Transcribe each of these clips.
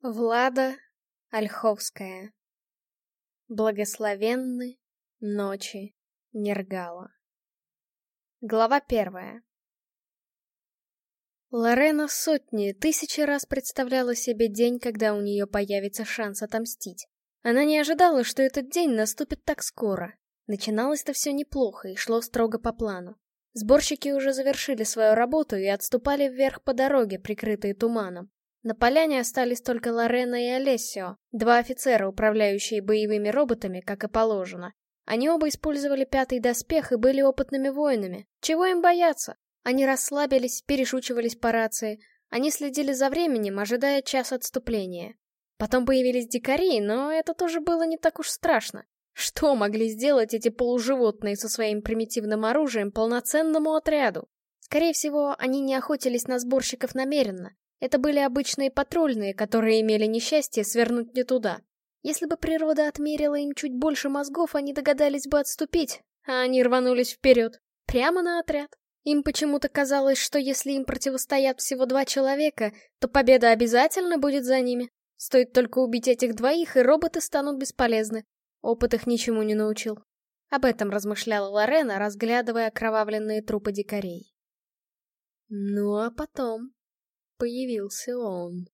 Влада Ольховская Благословенны ночи Нергала Глава первая Лорена сотни, тысячи раз представляла себе день, когда у нее появится шанс отомстить. Она не ожидала, что этот день наступит так скоро. Начиналось-то все неплохо и шло строго по плану. Сборщики уже завершили свою работу и отступали вверх по дороге, прикрытые туманом. На поляне остались только Лорена и Олесио, два офицера, управляющие боевыми роботами, как и положено. Они оба использовали пятый доспех и были опытными воинами. Чего им бояться? Они расслабились, перешучивались по рации. Они следили за временем, ожидая час отступления. Потом появились дикари, но это тоже было не так уж страшно. Что могли сделать эти полуживотные со своим примитивным оружием полноценному отряду? Скорее всего, они не охотились на сборщиков намеренно. Это были обычные патрульные, которые имели несчастье свернуть не туда. Если бы природа отмерила им чуть больше мозгов, они догадались бы отступить, а они рванулись вперед, прямо на отряд. Им почему-то казалось, что если им противостоят всего два человека, то победа обязательно будет за ними. Стоит только убить этих двоих, и роботы станут бесполезны. Опыт их ничему не научил. Об этом размышляла Лорена, разглядывая окровавленные трупы дикарей. Ну а потом... Появился он.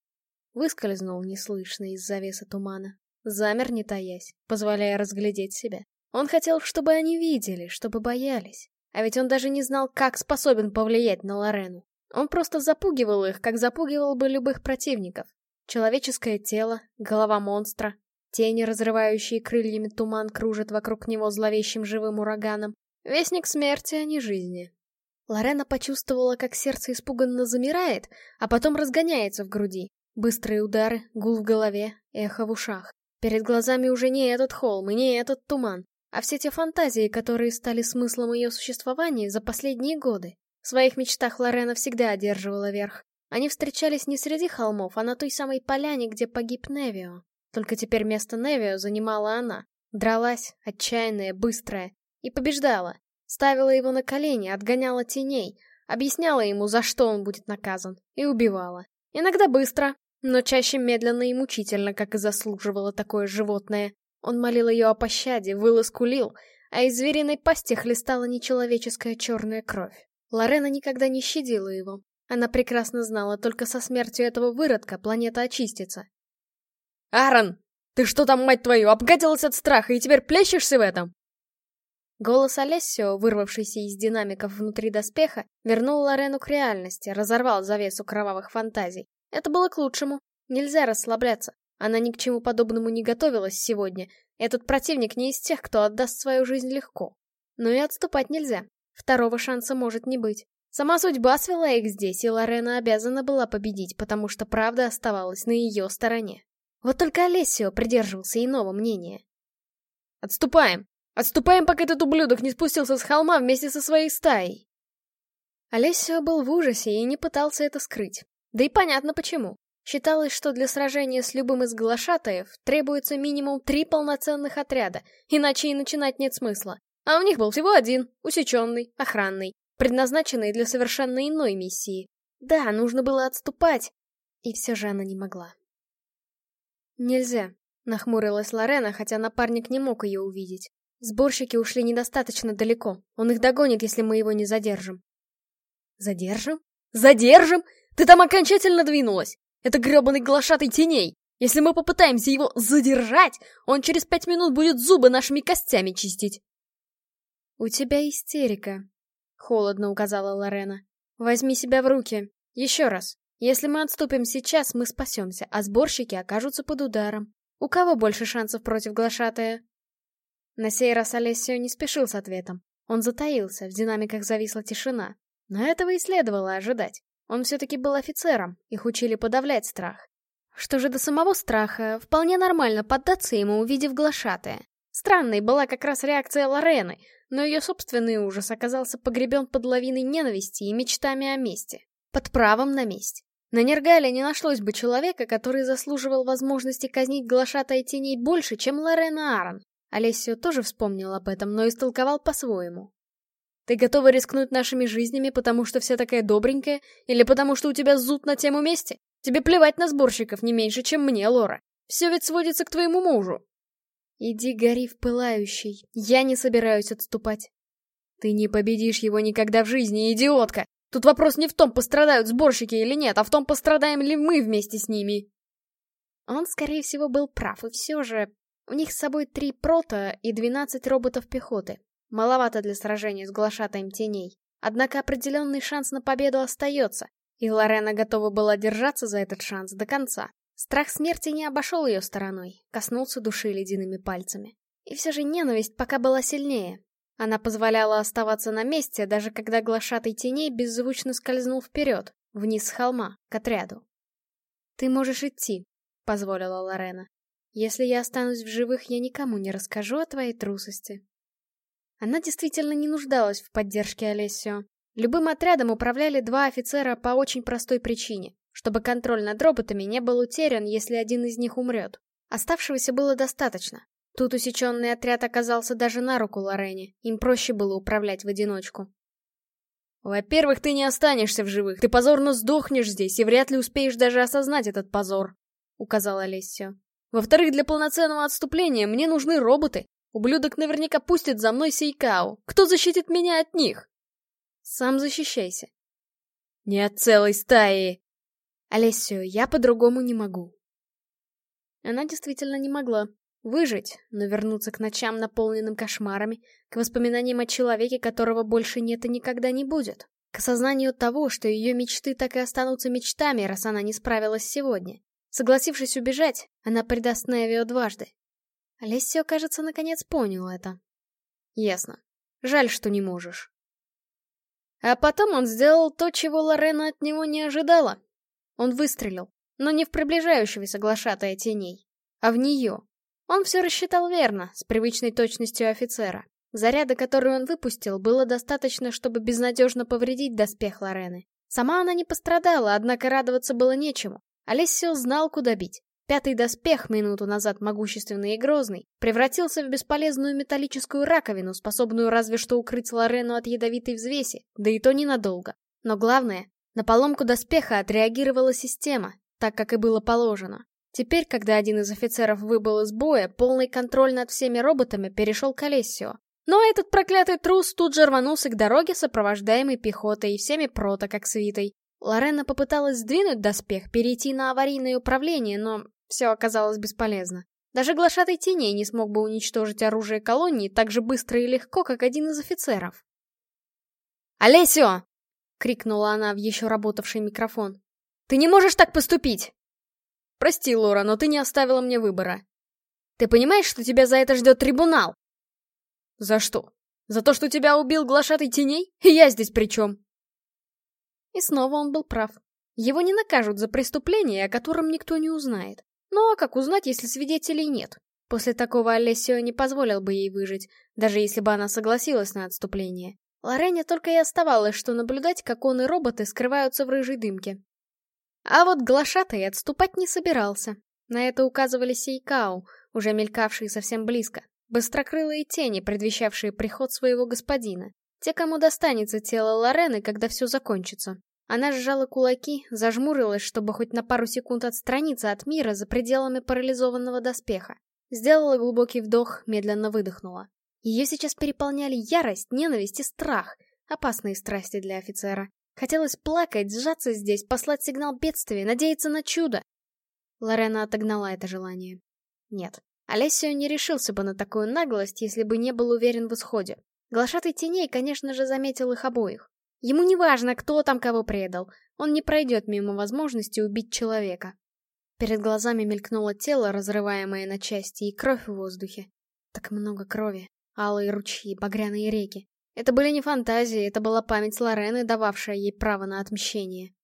Выскользнул неслышно из завеса тумана. Замер, не таясь, позволяя разглядеть себя. Он хотел, чтобы они видели, чтобы боялись. А ведь он даже не знал, как способен повлиять на Лорену. Он просто запугивал их, как запугивал бы любых противников. Человеческое тело, голова монстра, тени, разрывающие крыльями туман, кружат вокруг него зловещим живым ураганом. Вестник смерти, а не жизни. Лорена почувствовала, как сердце испуганно замирает, а потом разгоняется в груди. Быстрые удары, гул в голове, эхо в ушах. Перед глазами уже не этот холм и не этот туман, а все те фантазии, которые стали смыслом ее существования за последние годы. В своих мечтах Лорена всегда одерживала верх. Они встречались не среди холмов, а на той самой поляне, где погиб Невио. Только теперь место Невио занимала она. Дралась, отчаянная, быстрая. И побеждала. Ставила его на колени, отгоняла теней, объясняла ему, за что он будет наказан, и убивала. Иногда быстро, но чаще медленно и мучительно, как и заслуживало такое животное. Он молил ее о пощаде, выл а из звериной пасти хлестала нечеловеческая черная кровь. Лорена никогда не щадила его. Она прекрасно знала, только со смертью этого выродка планета очистится. «Аарон, ты что там, мать твою, обгадилась от страха и теперь плещешься в этом?» Голос Олесио, вырвавшийся из динамиков внутри доспеха, вернул Лорену к реальности, разорвал завесу кровавых фантазий. Это было к лучшему. Нельзя расслабляться. Она ни к чему подобному не готовилась сегодня. Этот противник не из тех, кто отдаст свою жизнь легко. Но и отступать нельзя. Второго шанса может не быть. Сама судьба свела их здесь, и Лорена обязана была победить, потому что правда оставалась на ее стороне. Вот только Олесио придерживался иного мнения. «Отступаем!» Отступаем, пока этот ублюдок не спустился с холма вместе со своей стаей. Олесио был в ужасе и не пытался это скрыть. Да и понятно почему. Считалось, что для сражения с любым из глашатаев требуется минимум три полноценных отряда, иначе и начинать нет смысла. А у них был всего один, усеченный, охранный, предназначенный для совершенно иной миссии. Да, нужно было отступать, и все же она не могла. «Нельзя», — нахмурилась Лорена, хотя напарник не мог ее увидеть. Сборщики ушли недостаточно далеко. Он их догонит, если мы его не задержим. Задержим? Задержим? Ты там окончательно двинулась! Это гребаный глашатый теней! Если мы попытаемся его задержать, он через пять минут будет зубы нашими костями чистить. У тебя истерика, холодно указала Лорена. Возьми себя в руки. Еще раз. Если мы отступим сейчас, мы спасемся, а сборщики окажутся под ударом. У кого больше шансов против глашатая? На сей раз Олесио не спешил с ответом. Он затаился, в динамиках зависла тишина. Но этого и следовало ожидать. Он все-таки был офицером, их учили подавлять страх. Что же до самого страха, вполне нормально поддаться ему, увидев глашатая. Странной была как раз реакция Лорены, но ее собственный ужас оказался погребен под лавиной ненависти и мечтами о мести. Под правом на месть. На Нергале не нашлось бы человека, который заслуживал возможности казнить глашатая теней больше, чем Лорена Аарон. Олесио тоже вспомнил об этом, но истолковал по-своему. «Ты готова рискнуть нашими жизнями, потому что вся такая добренькая, или потому что у тебя зуд на тему мести? Тебе плевать на сборщиков не меньше, чем мне, Лора. Все ведь сводится к твоему мужу. Иди гори в пылающий. Я не собираюсь отступать. Ты не победишь его никогда в жизни, идиотка! Тут вопрос не в том, пострадают сборщики или нет, а в том, пострадаем ли мы вместе с ними. Он, скорее всего, был прав, и все же... У них с собой три прота и двенадцать роботов пехоты. Маловато для сражения с глашатаем теней. Однако определенный шанс на победу остается, и Лорена готова была держаться за этот шанс до конца. Страх смерти не обошел ее стороной, коснулся души ледяными пальцами. И все же ненависть пока была сильнее. Она позволяла оставаться на месте, даже когда глашатый теней беззвучно скользнул вперед, вниз с холма, к отряду. «Ты можешь идти», — позволила Лорена. «Если я останусь в живых, я никому не расскажу о твоей трусости». Она действительно не нуждалась в поддержке Олесио. Любым отрядом управляли два офицера по очень простой причине, чтобы контроль над роботами не был утерян, если один из них умрет. Оставшегося было достаточно. Тут усеченный отряд оказался даже на руку Лорене, им проще было управлять в одиночку. «Во-первых, ты не останешься в живых, ты позорно сдохнешь здесь и вряд ли успеешь даже осознать этот позор», — указал Олесио. «Во-вторых, для полноценного отступления мне нужны роботы. Ублюдок наверняка пустит за мной Сейкао. Кто защитит меня от них?» «Сам защищайся». «Не от целой стаи!» «Олесио, я по-другому не могу». Она действительно не могла. Выжить, но вернуться к ночам, наполненным кошмарами, к воспоминаниям о человеке, которого больше нет и никогда не будет. К осознанию того, что ее мечты так и останутся мечтами, раз она не справилась сегодня. Согласившись убежать, она предаст Невио дважды. Олесио, кажется, наконец понял это. Ясно. Жаль, что не можешь. А потом он сделал то, чего Лорена от него не ожидала. Он выстрелил, но не в приближающегося глашатая теней, а в нее. Он все рассчитал верно, с привычной точностью офицера. Заряда, который он выпустил, было достаточно, чтобы безнадежно повредить доспех Лорены. Сама она не пострадала, однако радоваться было нечему. Олесио знал, куда бить. Пятый доспех, минуту назад могущественный и грозный, превратился в бесполезную металлическую раковину, способную разве что укрыть Лорену от ядовитой взвеси, да и то ненадолго. Но главное, на поломку доспеха отреагировала система, так как и было положено. Теперь, когда один из офицеров выбыл из боя, полный контроль над всеми роботами перешел к Олесио. Но этот проклятый трус тут же рванулся к дороге, сопровождаемый пехотой и всеми прото как свитой. Лорена попыталась сдвинуть доспех, перейти на аварийное управление, но все оказалось бесполезно. Даже глашатый теней не смог бы уничтожить оружие колонии так же быстро и легко, как один из офицеров. «Олесио!» — крикнула она в еще работавший микрофон. «Ты не можешь так поступить!» «Прости, Лора, но ты не оставила мне выбора. Ты понимаешь, что тебя за это ждет трибунал?» «За что? За то, что тебя убил глашатый теней? И я здесь при чем?» И снова он был прав. Его не накажут за преступление, о котором никто не узнает. Ну а как узнать, если свидетелей нет? После такого Олесио не позволил бы ей выжить, даже если бы она согласилась на отступление. Лорене только и оставалось, что наблюдать, как он и роботы скрываются в рыжей дымке. А вот глашатай отступать не собирался. На это указывали Сейкау, уже мелькавшие совсем близко. Быстрокрылые тени, предвещавшие приход своего господина. Те, кому достанется тело Лорены, когда все закончится. Она сжала кулаки, зажмурилась, чтобы хоть на пару секунд отстраниться от мира за пределами парализованного доспеха. Сделала глубокий вдох, медленно выдохнула. Ее сейчас переполняли ярость, ненависть и страх. Опасные страсти для офицера. Хотелось плакать, сжаться здесь, послать сигнал бедствия, надеяться на чудо. Лорена отогнала это желание. Нет, Олесио не решился бы на такую наглость, если бы не был уверен в исходе. Глашатый теней, конечно же, заметил их обоих. Ему не важно, кто там кого предал, он не пройдет мимо возможности убить человека. Перед глазами мелькнуло тело, разрываемое на части, и кровь в воздухе. Так много крови, алые ручьи, багряные реки. Это были не фантазии, это была память Лорены, дававшая ей право на отмщение.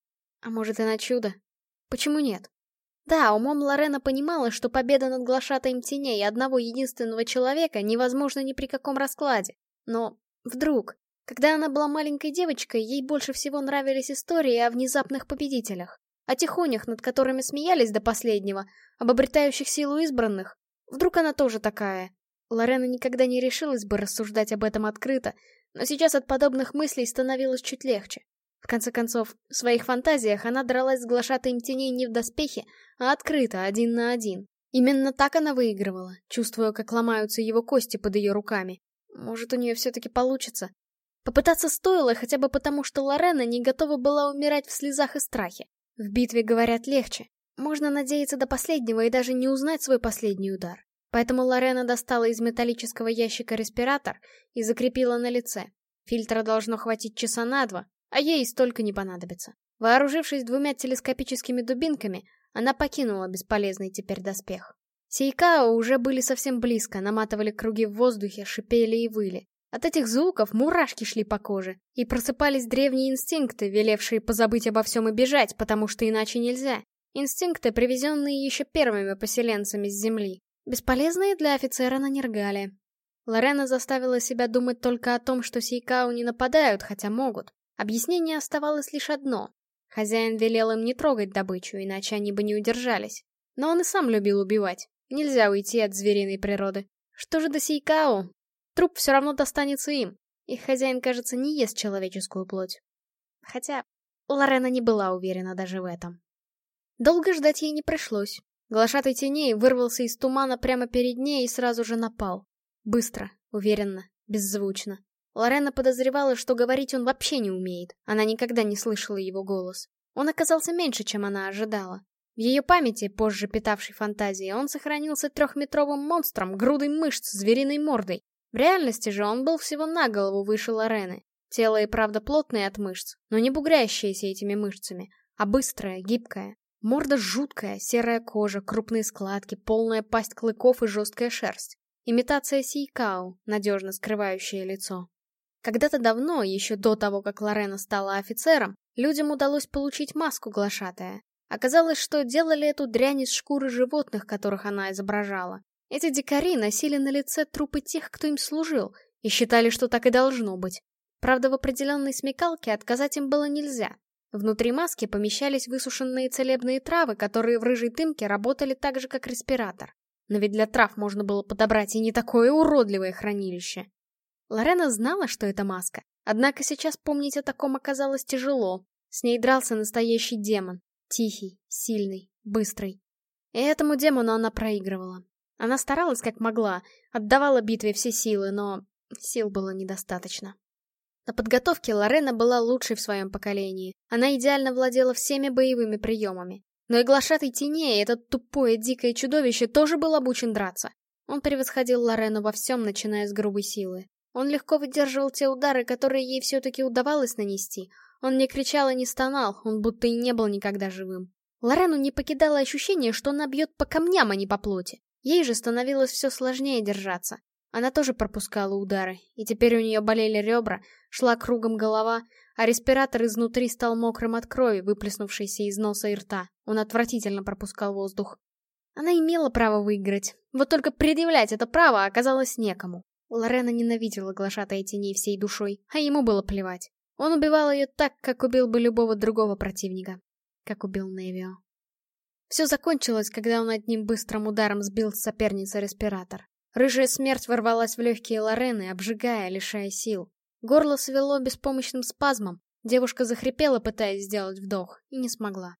А может и на чудо? Почему нет? Да, умом Лорена понимала, что победа над глашатаем теней одного единственного человека невозможна ни при каком раскладе. Но вдруг, когда она была маленькой девочкой, ей больше всего нравились истории о внезапных победителях, о тихонях, над которыми смеялись до последнего, об обретающих силу избранных. Вдруг она тоже такая. Лорена никогда не решилась бы рассуждать об этом открыто, но сейчас от подобных мыслей становилось чуть легче. В конце концов, в своих фантазиях она дралась с глашатаем теней не в доспехе, а открыто, один на один. Именно так она выигрывала, чувствуя, как ломаются его кости под ее руками. Может, у нее все-таки получится. Попытаться стоило хотя бы потому, что Лорена не готова была умирать в слезах и страхе. В битве, говорят, легче. Можно надеяться до последнего и даже не узнать свой последний удар. Поэтому Лорена достала из металлического ящика респиратор и закрепила на лице. Фильтра должно хватить часа на два, а ей столько не понадобится. Вооружившись двумя телескопическими дубинками, она покинула бесполезный теперь доспех. Сейкао уже были совсем близко, наматывали круги в воздухе, шипели и выли. От этих звуков мурашки шли по коже, и просыпались древние инстинкты, велевшие позабыть обо всем и бежать, потому что иначе нельзя. Инстинкты, привезенные еще первыми поселенцами с земли. Бесполезные для офицера на Нергале. Лорена заставила себя думать только о том, что Сейкау не нападают, хотя могут. Объяснение оставалось лишь одно. Хозяин велел им не трогать добычу, иначе они бы не удержались. Но он и сам любил убивать. Нельзя уйти от звериной природы. Что же до Сейкао? Труп все равно достанется им. Их хозяин, кажется, не ест человеческую плоть. Хотя Лорена не была уверена даже в этом. Долго ждать ей не пришлось. Глашатый теней вырвался из тумана прямо перед ней и сразу же напал. Быстро, уверенно, беззвучно. Лорена подозревала, что говорить он вообще не умеет. Она никогда не слышала его голос. Он оказался меньше, чем она ожидала. В ее памяти, позже питавшей фантазии, он сохранился трехметровым монстром, грудой мышц, звериной мордой. В реальности же он был всего на голову выше Лорены. Тело и правда плотное от мышц, но не бугрящееся этими мышцами, а быстрое, гибкое. Морда жуткая, серая кожа, крупные складки, полная пасть клыков и жесткая шерсть. Имитация Сейкау, надежно скрывающая лицо. Когда-то давно, еще до того, как Лорена стала офицером, людям удалось получить маску глашатая. Оказалось, что делали эту дрянь из шкуры животных, которых она изображала. Эти дикари носили на лице трупы тех, кто им служил, и считали, что так и должно быть. Правда, в определенной смекалке отказать им было нельзя. Внутри маски помещались высушенные целебные травы, которые в рыжей дымке работали так же, как респиратор. Но ведь для трав можно было подобрать и не такое уродливое хранилище. Лорена знала, что это маска, однако сейчас помнить о таком оказалось тяжело. С ней дрался настоящий демон. Тихий, сильный, быстрый. И этому демону она проигрывала. Она старалась как могла, отдавала битве все силы, но сил было недостаточно. На подготовке Лорена была лучшей в своем поколении. Она идеально владела всеми боевыми приемами. Но и глашатый теней, этот тупое дикое чудовище, тоже был обучен драться. Он превосходил Лорену во всем, начиная с грубой силы. Он легко выдерживал те удары, которые ей все-таки удавалось нанести. Он не кричал и не стонал, он будто и не был никогда живым. Лорену не покидало ощущение, что она бьет по камням, а не по плоти. Ей же становилось все сложнее держаться. Она тоже пропускала удары, и теперь у нее болели ребра, шла кругом голова, а респиратор изнутри стал мокрым от крови, выплеснувшейся из носа и рта. Он отвратительно пропускал воздух. Она имела право выиграть, вот только предъявлять это право оказалось некому. Лорена ненавидела глашатая теней всей душой, а ему было плевать. Он убивал ее так, как убил бы любого другого противника. Как убил Невио. Все закончилось, когда он одним быстрым ударом сбил с соперницы респиратор. Рыжая смерть ворвалась в легкие Лорены, обжигая, лишая сил. Горло свело беспомощным спазмом. Девушка захрипела, пытаясь сделать вдох, и не смогла.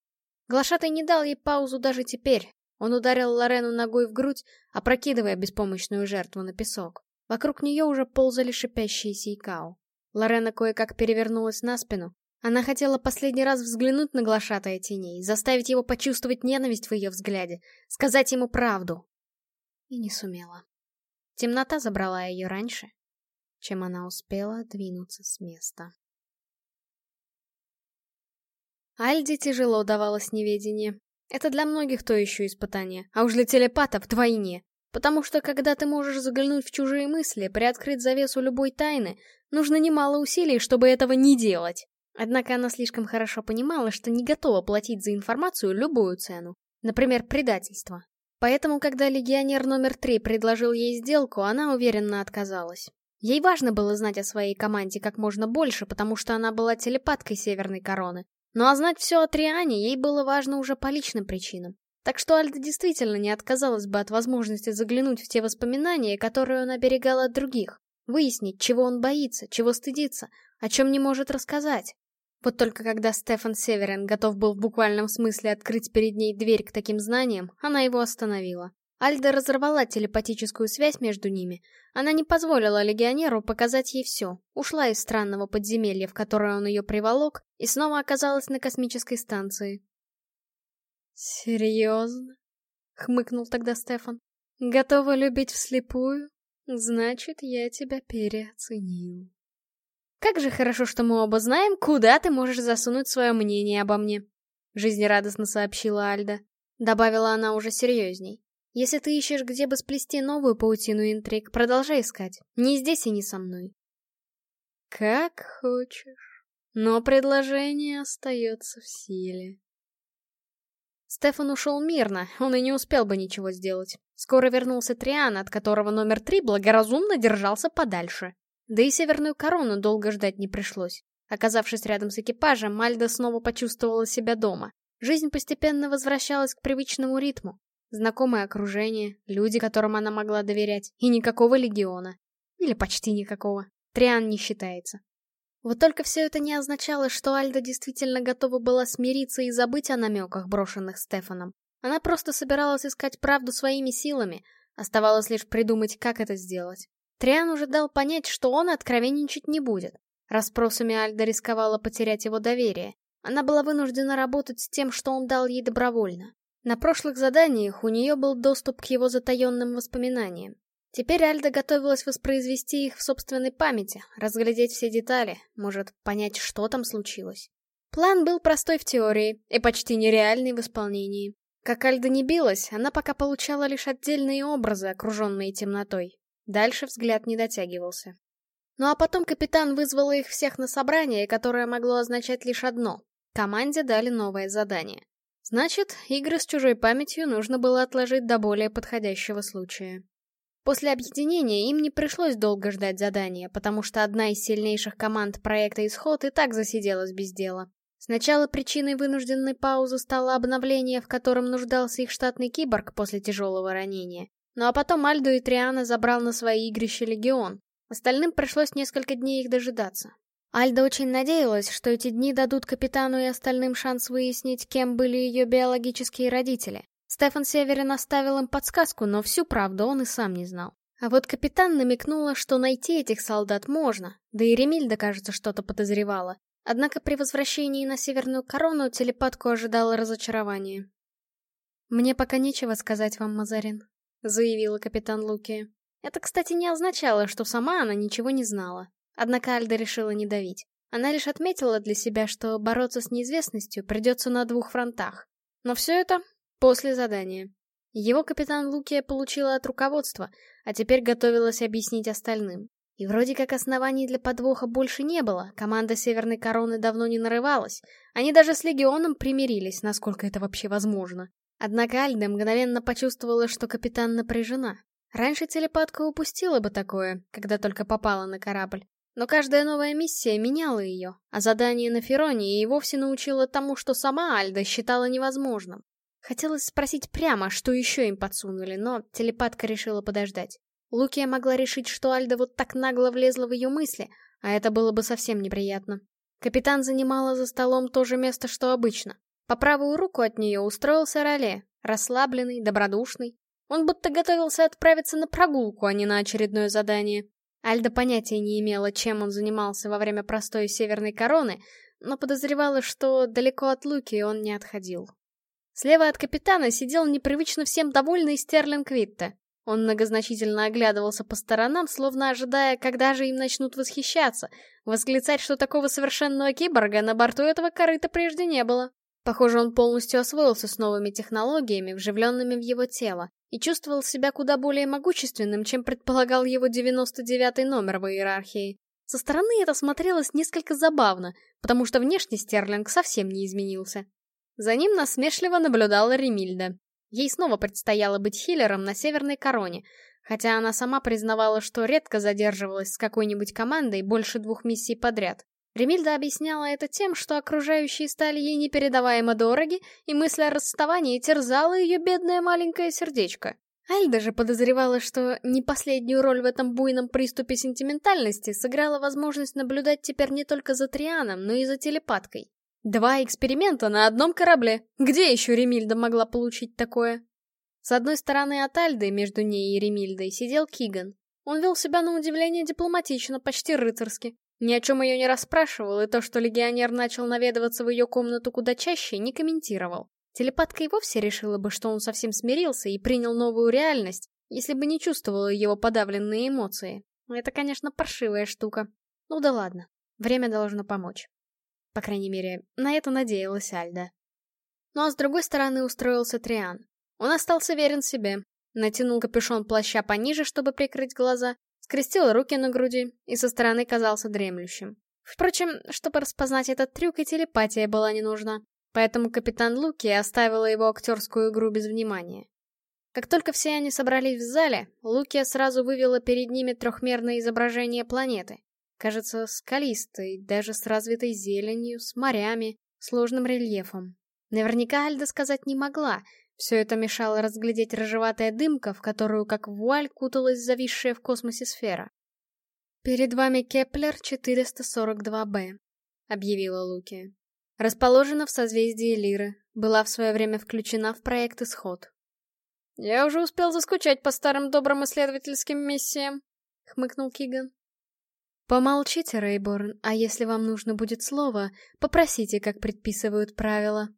Глашатай не дал ей паузу даже теперь. Он ударил Лорену ногой в грудь, опрокидывая беспомощную жертву на песок. Вокруг нее уже ползали шипящие сейкау. Лорена кое-как перевернулась на спину. Она хотела последний раз взглянуть на глашатая теней, заставить его почувствовать ненависть в ее взгляде, сказать ему правду. И не сумела. Темнота забрала ее раньше, чем она успела двинуться с места. Альде тяжело давалось неведение. Это для многих то еще испытание, а уж для телепатов вдвойне. Потому что, когда ты можешь заглянуть в чужие мысли, приоткрыть завесу любой тайны, нужно немало усилий, чтобы этого не делать. Однако она слишком хорошо понимала, что не готова платить за информацию любую цену. Например, предательство. Поэтому, когда легионер номер три предложил ей сделку, она уверенно отказалась. Ей важно было знать о своей команде как можно больше, потому что она была телепаткой Северной Короны. Ну а знать все о Триане ей было важно уже по личным причинам. Так что Альда действительно не отказалась бы от возможности заглянуть в те воспоминания, которые он оберегал от других. Выяснить, чего он боится, чего стыдится, о чем не может рассказать. Вот только когда Стефан Северин готов был в буквальном смысле открыть перед ней дверь к таким знаниям, она его остановила. Альда разорвала телепатическую связь между ними. Она не позволила легионеру показать ей все, ушла из странного подземелья, в которое он ее приволок, и снова оказалась на космической станции. «Серьезно?» — хмыкнул тогда Стефан. «Готова любить вслепую? Значит, я тебя переоценил». «Как же хорошо, что мы оба знаем, куда ты можешь засунуть свое мнение обо мне», — жизнерадостно сообщила Альда. Добавила она уже серьезней. Если ты ищешь, где бы сплести новую паутину интриг, продолжай искать. Не здесь и не со мной. Как хочешь. Но предложение остается в силе. Стефан ушел мирно, он и не успел бы ничего сделать. Скоро вернулся Триан, от которого номер три благоразумно держался подальше. Да и северную корону долго ждать не пришлось. Оказавшись рядом с экипажем, Мальда снова почувствовала себя дома. Жизнь постепенно возвращалась к привычному ритму. Знакомое окружение, люди, которым она могла доверять, и никакого легиона. Или почти никакого. Триан не считается. Вот только все это не означало, что Альда действительно готова была смириться и забыть о намеках, брошенных Стефаном. Она просто собиралась искать правду своими силами, оставалось лишь придумать, как это сделать. Триан уже дал понять, что он откровенничать не будет. Расспросами Альда рисковала потерять его доверие. Она была вынуждена работать с тем, что он дал ей добровольно. На прошлых заданиях у нее был доступ к его затаенным воспоминаниям. Теперь Альда готовилась воспроизвести их в собственной памяти, разглядеть все детали, может, понять, что там случилось. План был простой в теории и почти нереальный в исполнении. Как Альда не билась, она пока получала лишь отдельные образы, окруженные темнотой. Дальше взгляд не дотягивался. Ну а потом капитан вызвал их всех на собрание, которое могло означать лишь одно. Команде дали новое задание. Значит, игры с чужой памятью нужно было отложить до более подходящего случая. После объединения им не пришлось долго ждать задания, потому что одна из сильнейших команд проекта «Исход» и так засиделась без дела. Сначала причиной вынужденной паузы стало обновление, в котором нуждался их штатный киборг после тяжелого ранения. Ну а потом Альду и Триана забрал на свои игрища Легион. Остальным пришлось несколько дней их дожидаться. Альда очень надеялась, что эти дни дадут капитану и остальным шанс выяснить, кем были ее биологические родители. Стефан Северин оставил им подсказку, но всю правду он и сам не знал. А вот капитан намекнула, что найти этих солдат можно, да и Ремильда, кажется, что-то подозревала. Однако при возвращении на Северную Корону телепатку ожидало разочарование. «Мне пока нечего сказать вам, Мазарин», — заявила капитан Луки. Это, кстати, не означало, что сама она ничего не знала. Однако Альда решила не давить. Она лишь отметила для себя, что бороться с неизвестностью придется на двух фронтах. Но все это после задания. Его капитан Лукия получила от руководства, а теперь готовилась объяснить остальным. И вроде как оснований для подвоха больше не было, команда Северной Короны давно не нарывалась. Они даже с Легионом примирились, насколько это вообще возможно. Однако Альда мгновенно почувствовала, что капитан напряжена. Раньше телепатка упустила бы такое, когда только попала на корабль. Но каждая новая миссия меняла ее, а задание на Фероне и вовсе научило тому, что сама Альда считала невозможным. Хотелось спросить прямо, что еще им подсунули, но телепатка решила подождать. Лукия могла решить, что Альда вот так нагло влезла в ее мысли, а это было бы совсем неприятно. Капитан занимала за столом то же место, что обычно. По правую руку от нее устроился Роле, расслабленный, добродушный. Он будто готовился отправиться на прогулку, а не на очередное задание. Альда понятия не имела, чем он занимался во время простой северной короны, но подозревала, что далеко от Луки он не отходил. Слева от капитана сидел непривычно всем довольный Стерлинг Витте. Он многозначительно оглядывался по сторонам, словно ожидая, когда же им начнут восхищаться, восклицать, что такого совершенного киборга на борту этого корыта прежде не было. Похоже, он полностью освоился с новыми технологиями, вживленными в его тело, и чувствовал себя куда более могущественным, чем предполагал его 99-й номер в иерархии. Со стороны это смотрелось несколько забавно, потому что внешне Стерлинг совсем не изменился. За ним насмешливо наблюдала Ремильда. Ей снова предстояло быть хиллером на Северной Короне, хотя она сама признавала, что редко задерживалась с какой-нибудь командой больше двух миссий подряд. Ремильда объясняла это тем, что окружающие стали ей непередаваемо дороги, и мысль о расставании терзала ее бедное маленькое сердечко. Альда же подозревала, что не последнюю роль в этом буйном приступе сентиментальности сыграла возможность наблюдать теперь не только за Трианом, но и за телепаткой. Два эксперимента на одном корабле. Где еще Ремильда могла получить такое? С одной стороны от Альды, между ней и Ремильдой, сидел Киган. Он вел себя на удивление дипломатично, почти рыцарски. Ни о чем ее не расспрашивал, и то, что легионер начал наведываться в ее комнату куда чаще, не комментировал. Телепатка и вовсе решила бы, что он совсем смирился и принял новую реальность, если бы не чувствовала его подавленные эмоции. Это, конечно, паршивая штука. Ну да ладно, время должно помочь. По крайней мере, на это надеялась Альда. Ну а с другой стороны устроился Триан. Он остался верен себе, натянул капюшон плаща пониже, чтобы прикрыть глаза, скрестил руки на груди и со стороны казался дремлющим. Впрочем, чтобы распознать этот трюк, и телепатия была не нужна, поэтому капитан Луки оставила его актерскую игру без внимания. Как только все они собрались в зале, Лукия сразу вывела перед ними трехмерное изображение планеты. Кажется, скалистой, даже с развитой зеленью, с морями, сложным рельефом. Наверняка Альда сказать не могла, все это мешало разглядеть рыжеватая дымка, в которую как вуаль куталась зависшая в космосе сфера. «Перед вами Кеплер 442b», — объявила Лукия. Расположена в созвездии Лиры, была в свое время включена в проект «Исход». «Я уже успел заскучать по старым добрым исследовательским миссиям», — хмыкнул Киган. «Помолчите, Рейборн, а если вам нужно будет слово, попросите, как предписывают правила».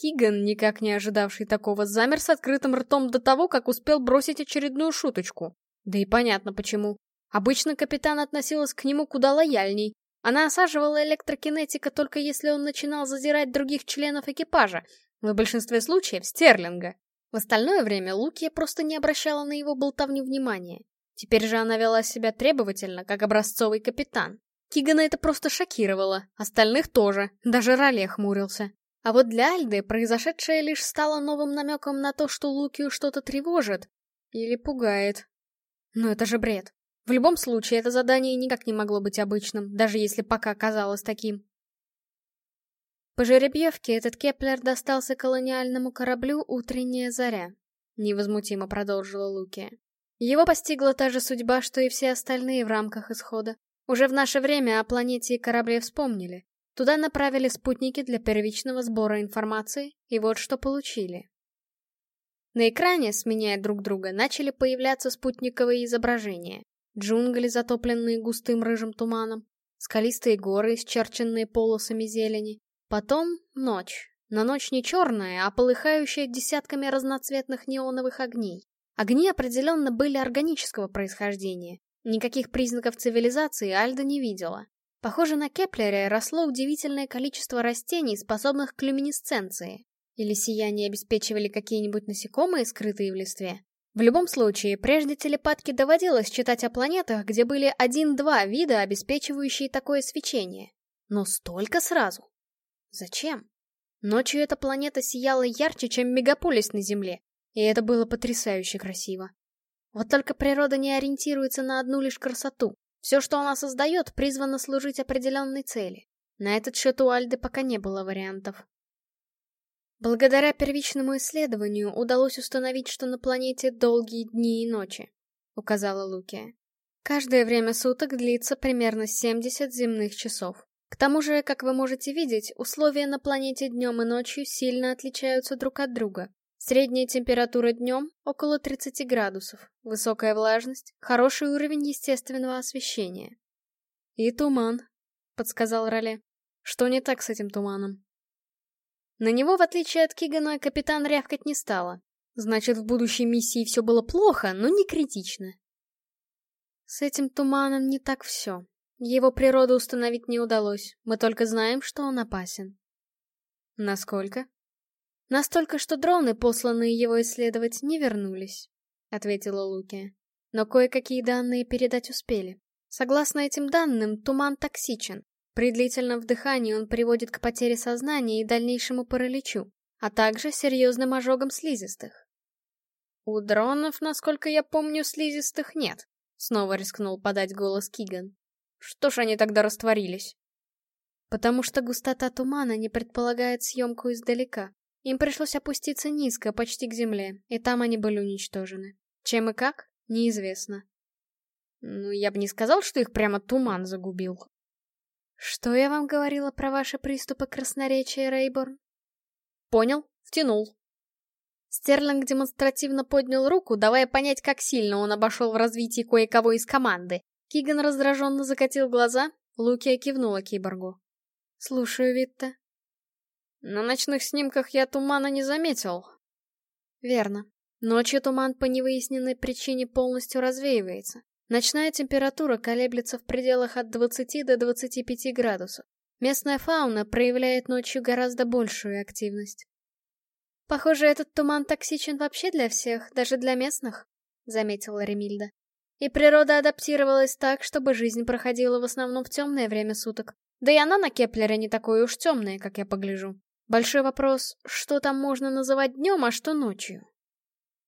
Киган, никак не ожидавший такого, замер с открытым ртом до того, как успел бросить очередную шуточку. Да и понятно почему. Обычно капитан относилась к нему куда лояльней. Она осаживала электрокинетика только если он начинал задирать других членов экипажа, в большинстве случаев Стерлинга. В остальное время Лукия просто не обращала на его болтовню внимания. Теперь же она вела себя требовательно, как образцовый капитан. Кигана это просто шокировало, остальных тоже, даже Роле хмурился. А вот для Альды произошедшее лишь стало новым намеком на то, что Лукию что-то тревожит. Или пугает. Но это же бред. В любом случае, это задание никак не могло быть обычным, даже если пока казалось таким. По жеребьевке этот Кеплер достался колониальному кораблю «Утренняя заря», — невозмутимо продолжила Лукия. Его постигла та же судьба, что и все остальные в рамках исхода. Уже в наше время о планете и корабле вспомнили. Туда направили спутники для первичного сбора информации, и вот что получили. На экране, сменяя друг друга, начали появляться спутниковые изображения. Джунгли, затопленные густым рыжим туманом, скалистые горы, исчерченные полосами зелени. Потом ночь. Но ночь не черная, а полыхающая десятками разноцветных неоновых огней. Огни определенно были органического происхождения. Никаких признаков цивилизации Альда не видела. Похоже, на Кеплере росло удивительное количество растений, способных к люминесценции. Или сияние обеспечивали какие-нибудь насекомые, скрытые в листве. В любом случае, прежде телепатке доводилось читать о планетах, где были один-два вида, обеспечивающие такое свечение. Но столько сразу. Зачем? Ночью эта планета сияла ярче, чем мегаполис на Земле, и это было потрясающе красиво. Вот только природа не ориентируется на одну лишь красоту. Все, что она создает, призвано служить определенной цели. На этот счет у Альды пока не было вариантов. Благодаря первичному исследованию удалось установить, что на планете долгие дни и ночи, указала Лукия. Каждое время суток длится примерно 70 земных часов. К тому же, как вы можете видеть, условия на планете днем и ночью сильно отличаются друг от друга. Средняя температура днем около 30 градусов, высокая влажность, хороший уровень естественного освещения. «И туман», — подсказал Роле. «Что не так с этим туманом?» На него, в отличие от Кигана, капитан рявкать не стала. Значит, в будущей миссии все было плохо, но не критично. С этим туманом не так все. Его природу установить не удалось, мы только знаем, что он опасен. Насколько? Настолько, что дроны, посланные его исследовать, не вернулись, — ответила Луки. Но кое-какие данные передать успели. Согласно этим данным, туман токсичен. При длительном вдыхании он приводит к потере сознания и дальнейшему параличу, а также серьезным ожогам слизистых. У дронов, насколько я помню, слизистых нет, — снова рискнул подать голос Киган. Что ж они тогда растворились? Потому что густота тумана не предполагает съемку издалека. Им пришлось опуститься низко, почти к земле, и там они были уничтожены. Чем и как, неизвестно. Ну, я бы не сказал, что их прямо туман загубил. Что я вам говорила про ваши приступы красноречия, Рейборн? Понял, втянул. Стерлинг демонстративно поднял руку, давая понять, как сильно он обошел в развитии кое-кого из команды. Киган раздраженно закатил глаза, Лукия кивнула киборгу. «Слушаю, Витта». «На ночных снимках я тумана не заметил». «Верно. Ночью туман по невыясненной причине полностью развеивается. Ночная температура колеблется в пределах от 20 до 25 градусов. Местная фауна проявляет ночью гораздо большую активность. «Похоже, этот туман токсичен вообще для всех, даже для местных», — заметила Ремильда. «И природа адаптировалась так, чтобы жизнь проходила в основном в темное время суток. Да и она на Кеплере не такая уж темная, как я погляжу. Большой вопрос, что там можно называть днем, а что ночью?»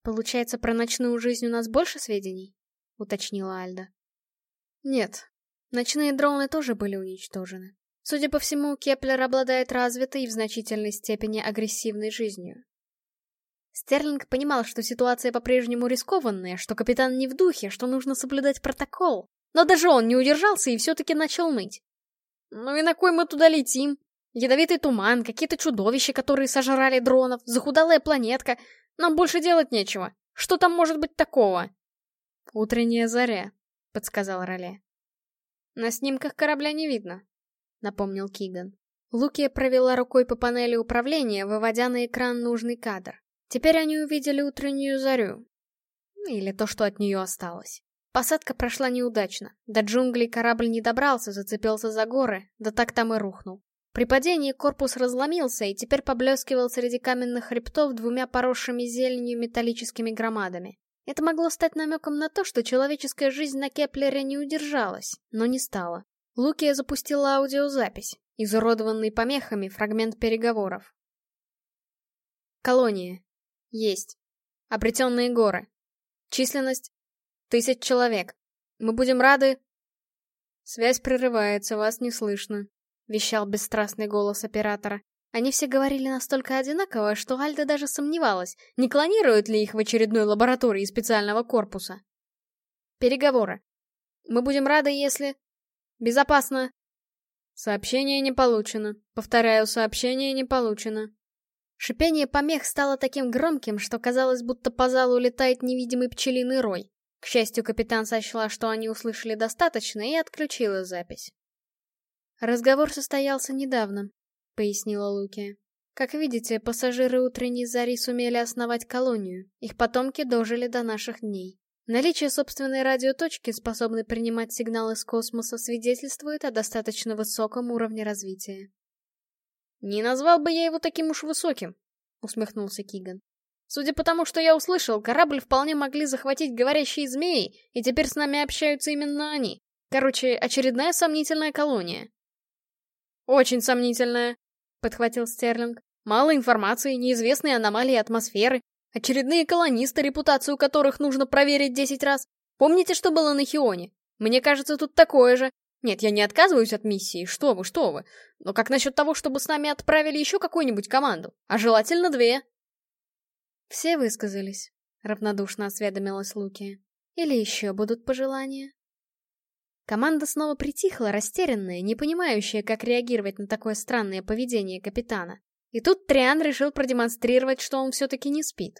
«Получается, про ночную жизнь у нас больше сведений?» — уточнила Альда. «Нет, ночные дроны тоже были уничтожены. Судя по всему, Кеплер обладает развитой и в значительной степени агрессивной жизнью. Стерлинг понимал, что ситуация по-прежнему рискованная, что капитан не в духе, что нужно соблюдать протокол. Но даже он не удержался и все-таки начал ныть. «Ну и на кой мы туда летим? Ядовитый туман, какие-то чудовища, которые сожрали дронов, захудалая планетка. Нам больше делать нечего. Что там может быть такого?» «Утренняя заря», — подсказал Роле. «На снимках корабля не видно», — напомнил Киган. Лукия провела рукой по панели управления, выводя на экран нужный кадр. Теперь они увидели утреннюю зарю. Или то, что от нее осталось. Посадка прошла неудачно. До джунглей корабль не добрался, зацепился за горы, да так там и рухнул. При падении корпус разломился и теперь поблескивал среди каменных хребтов двумя поросшими зеленью металлическими громадами. Это могло стать намеком на то, что человеческая жизнь на Кеплере не удержалась, но не стала. Лукия запустила аудиозапись, изуродованный помехами фрагмент переговоров. Колония. Есть. Обретенные горы. Численность — тысяч человек. Мы будем рады... Связь прерывается, вас не слышно, — вещал бесстрастный голос оператора. Они все говорили настолько одинаково, что Альда даже сомневалась, не клонируют ли их в очередной лаборатории специального корпуса. Переговоры. Мы будем рады, если... Безопасно. Сообщение не получено. Повторяю, сообщение не получено. Шипение помех стало таким громким, что казалось, будто по залу летает невидимый пчелиный рой. К счастью, капитан сочла, что они услышали достаточно, и отключила запись. «Разговор состоялся недавно», — пояснила Луки. «Как видите, пассажиры утренней зари сумели основать колонию. Их потомки дожили до наших дней. Наличие собственной радиоточки, способной принимать сигналы с космоса, свидетельствует о достаточно высоком уровне развития. «Не назвал бы я его таким уж высоким», — усмехнулся Киган. «Судя по тому, что я услышал, корабль вполне могли захватить говорящие змеи, и теперь с нами общаются именно они. Короче, очередная сомнительная колония». «Очень сомнительная», — подхватил Стерлинг. «Мало информации, неизвестные аномалии атмосферы, очередные колонисты, репутацию которых нужно проверить десять раз. Помните, что было на Хионе? Мне кажется, тут такое же. Нет, я не отказываюсь от миссии, что вы, что вы. Но как насчет того, чтобы с нами отправили еще какую-нибудь команду? А желательно две. Все высказались, равнодушно осведомилась Луки. Или еще будут пожелания? Команда снова притихла, растерянная, не понимающая, как реагировать на такое странное поведение капитана. И тут Триан решил продемонстрировать, что он все-таки не спит.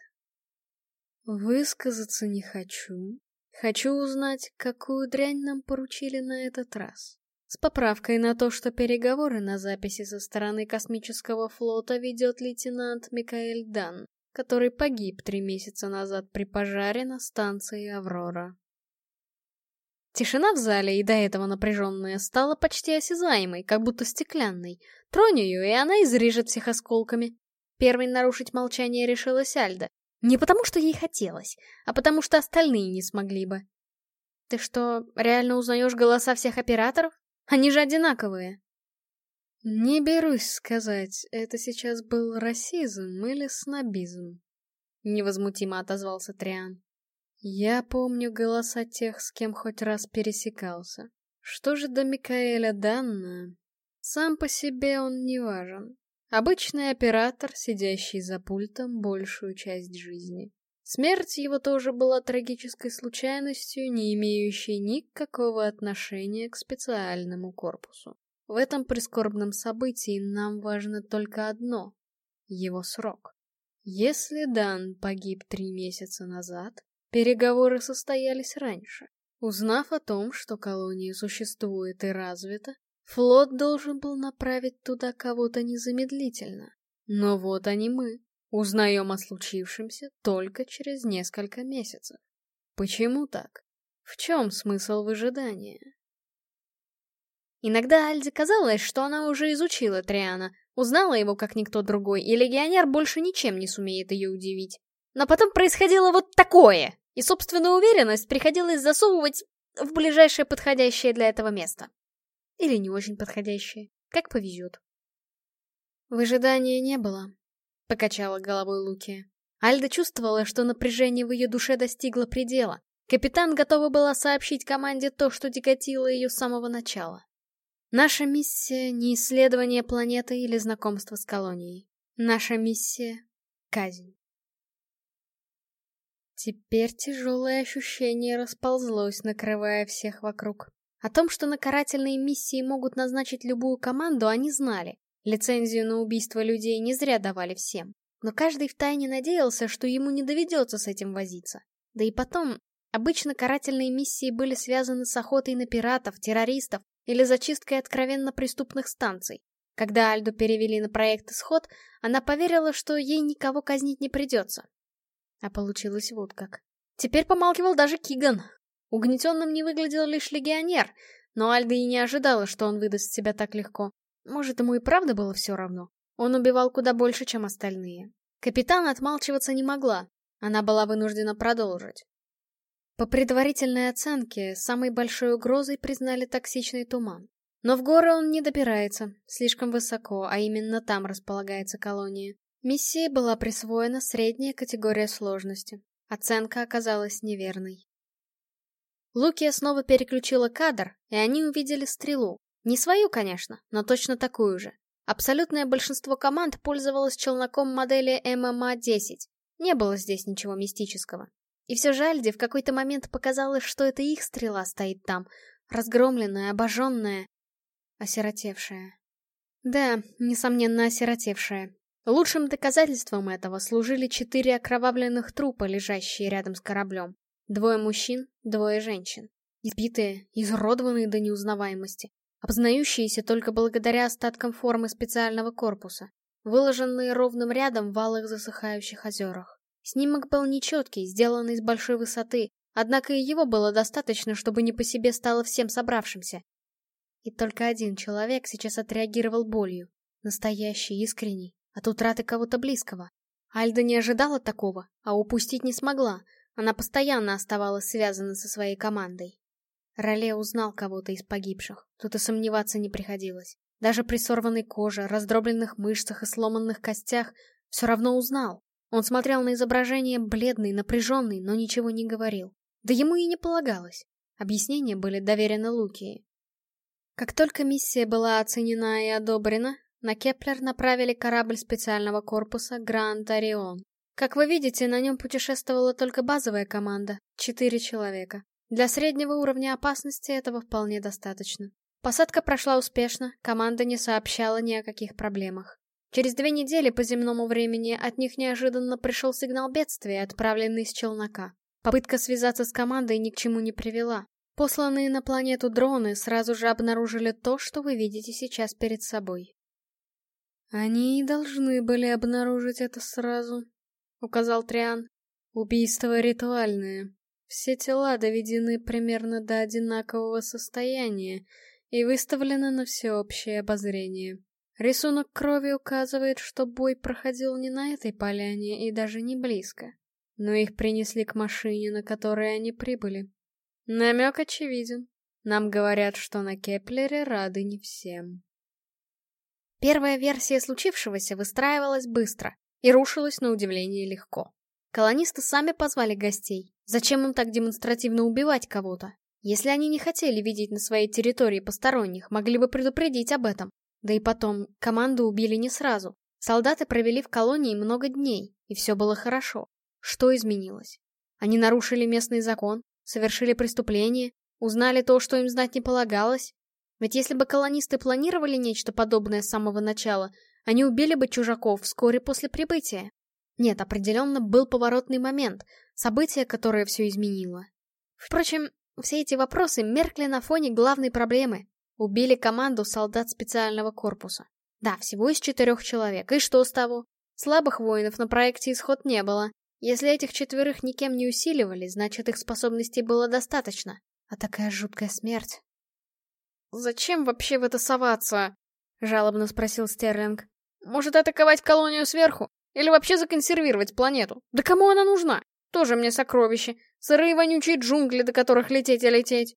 «Высказаться не хочу, Хочу узнать, какую дрянь нам поручили на этот раз. С поправкой на то, что переговоры на записи со стороны космического флота ведет лейтенант Микаэль Дан, который погиб три месяца назад при пожаре на станции «Аврора». Тишина в зале, и до этого напряженная, стала почти осязаемой, как будто стеклянной. Тронь ее, и она изрежет всех осколками. Первой нарушить молчание решилась Альда. Не потому, что ей хотелось, а потому, что остальные не смогли бы. Ты что, реально узнаешь голоса всех операторов? Они же одинаковые. Не берусь сказать, это сейчас был расизм или снобизм. Невозмутимо отозвался Триан. Я помню голоса тех, с кем хоть раз пересекался. Что же до Микаэля Данна? Сам по себе он не важен. Обычный оператор, сидящий за пультом большую часть жизни. Смерть его тоже была трагической случайностью, не имеющей никакого отношения к специальному корпусу. В этом прискорбном событии нам важно только одно — его срок. Если Дан погиб три месяца назад, переговоры состоялись раньше. Узнав о том, что колония существует и развита, флот должен был направить туда кого-то незамедлительно. Но вот они мы. Узнаем о случившемся только через несколько месяцев. Почему так? В чем смысл выжидания? Иногда Альде казалось, что она уже изучила Триана, узнала его как никто другой, и легионер больше ничем не сумеет ее удивить. Но потом происходило вот такое, и собственную уверенность приходилось засовывать в ближайшее подходящее для этого место. Или не очень подходящее, как повезет. Выжидания не было, — покачала головой Луки. Альда чувствовала, что напряжение в ее душе достигло предела. Капитан готова была сообщить команде то, что тяготило ее с самого начала. Наша миссия — не исследование планеты или знакомство с колонией. Наша миссия — казнь. Теперь тяжелое ощущение расползлось, накрывая всех вокруг. О том, что на карательные миссии могут назначить любую команду, они знали. Лицензию на убийство людей не зря давали всем. Но каждый втайне надеялся, что ему не доведется с этим возиться. Да и потом, обычно карательные миссии были связаны с охотой на пиратов, террористов или зачисткой откровенно преступных станций. Когда Альду перевели на проект «Исход», она поверила, что ей никого казнить не придется. А получилось вот как. Теперь помалкивал даже Киган. Угнетенным не выглядел лишь легионер, но Альда и не ожидала, что он выдаст себя так легко. Может, ему и правда было все равно? Он убивал куда больше, чем остальные. Капитан отмалчиваться не могла. Она была вынуждена продолжить. По предварительной оценке, самой большой угрозой признали токсичный туман. Но в горы он не добирается, слишком высоко, а именно там располагается колония. Миссии была присвоена средняя категория сложности. Оценка оказалась неверной. Лукия снова переключила кадр, и они увидели стрелу, не свою, конечно, но точно такую же. Абсолютное большинство команд пользовалось челноком модели ММА-10. Не было здесь ничего мистического. И все же Альде в какой-то момент показалось, что это их стрела стоит там, разгромленная, обожженная, осиротевшая. Да, несомненно, осиротевшая. Лучшим доказательством этого служили четыре окровавленных трупа, лежащие рядом с кораблем. Двое мужчин, двое женщин. Избитые, изуродованные до неузнаваемости опознающиеся только благодаря остаткам формы специального корпуса, выложенные ровным рядом в алых засыхающих озерах. Снимок был нечеткий, сделанный с большой высоты, однако и его было достаточно, чтобы не по себе стало всем собравшимся. И только один человек сейчас отреагировал болью, настоящий, искренний, от утраты кого-то близкого. Альда не ожидала такого, а упустить не смогла, она постоянно оставалась связана со своей командой. Роле узнал кого-то из погибших, тут и сомневаться не приходилось. Даже при сорванной коже, раздробленных мышцах и сломанных костях все равно узнал. Он смотрел на изображение бледный, напряженный, но ничего не говорил. Да ему и не полагалось. Объяснения были доверены Лукии. Как только миссия была оценена и одобрена, на Кеплер направили корабль специального корпуса Гранд Орион. Как вы видите, на нем путешествовала только базовая команда — четыре человека. Для среднего уровня опасности этого вполне достаточно. Посадка прошла успешно, команда не сообщала ни о каких проблемах. Через две недели по земному времени от них неожиданно пришел сигнал бедствия, отправленный с челнока. Попытка связаться с командой ни к чему не привела. Посланные на планету дроны сразу же обнаружили то, что вы видите сейчас перед собой. «Они и должны были обнаружить это сразу», — указал Триан. «Убийство ритуальное. Все тела доведены примерно до одинакового состояния и выставлены на всеобщее обозрение. Рисунок крови указывает, что бой проходил не на этой поляне и даже не близко. Но их принесли к машине, на которой они прибыли. Намек очевиден. Нам говорят, что на Кеплере рады не всем. Первая версия случившегося выстраивалась быстро и рушилась на удивление легко. Колонисты сами позвали гостей. Зачем им так демонстративно убивать кого-то? Если они не хотели видеть на своей территории посторонних, могли бы предупредить об этом. Да и потом, команду убили не сразу. Солдаты провели в колонии много дней, и все было хорошо. Что изменилось? Они нарушили местный закон, совершили преступление, узнали то, что им знать не полагалось. Ведь если бы колонисты планировали нечто подобное с самого начала, они убили бы чужаков вскоре после прибытия. Нет, определенно был поворотный момент, событие, которое все изменило. Впрочем, все эти вопросы меркли на фоне главной проблемы. Убили команду солдат специального корпуса. Да, всего из четырех человек. И что с того? Слабых воинов на проекте исход не было. Если этих четверых никем не усиливали, значит их способностей было достаточно. А такая жуткая смерть. «Зачем вообще в это соваться?» — жалобно спросил Стерлинг. «Может, атаковать колонию сверху? Или вообще законсервировать планету? Да кому она нужна? Тоже мне сокровище. Сырые вонючие джунгли, до которых лететь и лететь».